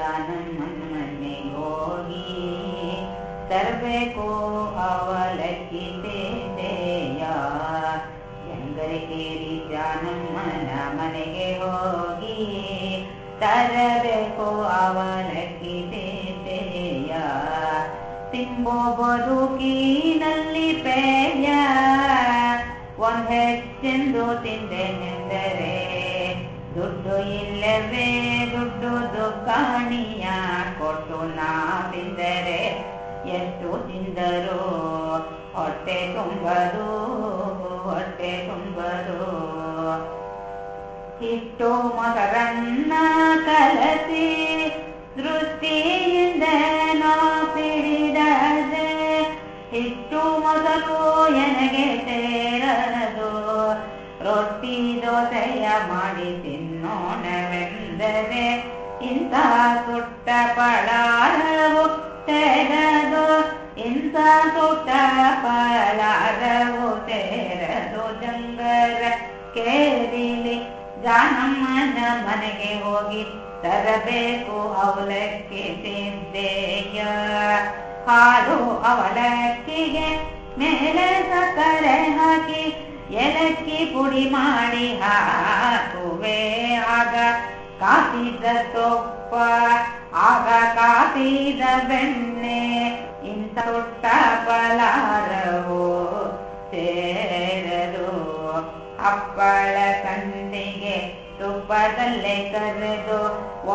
ನಮ್ಮನೆಗೆ ಹೋಗಿ ತರಬೇಕು ಅವಲಕ್ಕಿ ತೇತೆಯ ಹೆಂಗರಿಗೇರಿ ಜಾನಮ್ಮನ ಮನೆಗೆ ಹೋಗಿ ತರಬೇಕು ಅವಲಕ್ಕಿ ತೇತೆಯ ತಿಂಬೋ ಬದುಕಿನಲ್ಲಿ ಪೇಯ. ಒಂದು ಹೆಚ್ಚೆಂದು ತಿಂದೆನೆಂದರೆ ದುಡ್ಡು ಇಲ್ಲವೇ? ದುಡ್ಡು ಕಾಣಿಯ ಕೊಟ್ಟು ನಾ ತಿಂದರೆ ಎಷ್ಟು ತಿಂದರು? ಹೊಟ್ಟೆ ತುಂಬದು ಹೊಟ್ಟೆ ತುಂಬದು. ಇಟ್ಟು ಮೊಸರನ್ನ ಕಲಸಿ, ದೃಷ್ಟಿಯಿಂದ ನೋಪಿಡಿದರೆ ಇಟ್ಟು ಮೊಸರು ಎನಗೆ ಸೇರದು? ರೊಟ್ಟಿ ದೋಸೆಯ ಮಾಡಿ ತಿನ್ನೋಣವೆಂದರೆ ಇಂಥ ಸುಟ್ಟ ಪಳಾರವು ತೆರದು, ಇಂಥ ಸುಟ್ಟ ಪಳಾರವು ತೆರದು ಜಂಗರ ಕೇರಿಲಿ. ಜಾನಮ್ಮನ ಮನೆಗೆ ಹೋಗಿ ತರಬೇಕು ಅವಲಕ್ಕಿ ಸಿದ್ದೇಯ ಹಾಲು ಅವಲಕ್ಕಿಗೆ ಮೇಲೆ ಸಕ್ಕರೆ ಹಾಕಿ ಎಲಕ್ಕಿ ಪುಡಿ ಮಾಡಿ ಹಾಕುವೆ ಆಗ ಕಾಸಿದ ಸೊಪ್ಪ ಆಗ ಕಾಸಿದ ಬೆಣ್ಣೆ, ಇಂಥ ತೊಟ್ಟ ಬಲಾರವು ಸೇರದು. ಅಪ್ಪಳ ಕಂಡಿಗೆ ತುಪ್ಪದಲ್ಲೇ ಕರೆದು,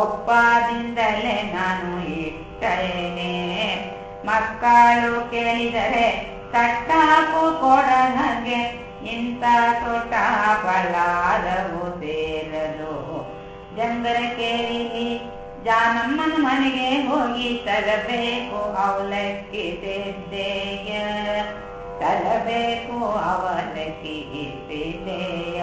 ಒಪ್ಪದಿಂದಲೇ ನಾನು ಇಟ್ಟೇನೆ ಮಕ್ಕಳು ಕೇಳಿದರೆ ತಟ್ಟಾಕು ನನಗೆ, ಇಂಥ ತೊಟ್ಟ ಬಲಾರವು ಸೇರದು. ಕೇರಿಲಿ ಜಾನಮ್ಮನ ಮನೆಗೆ ಹೋಗಿ ತರಬೇಕು ಅವಲಕ್ಕಿ ಸಿದ್ದೇಯ ತರಬೇಕು ಅವಲಕ್ಕಿ ಸಿದ್ದೇಯ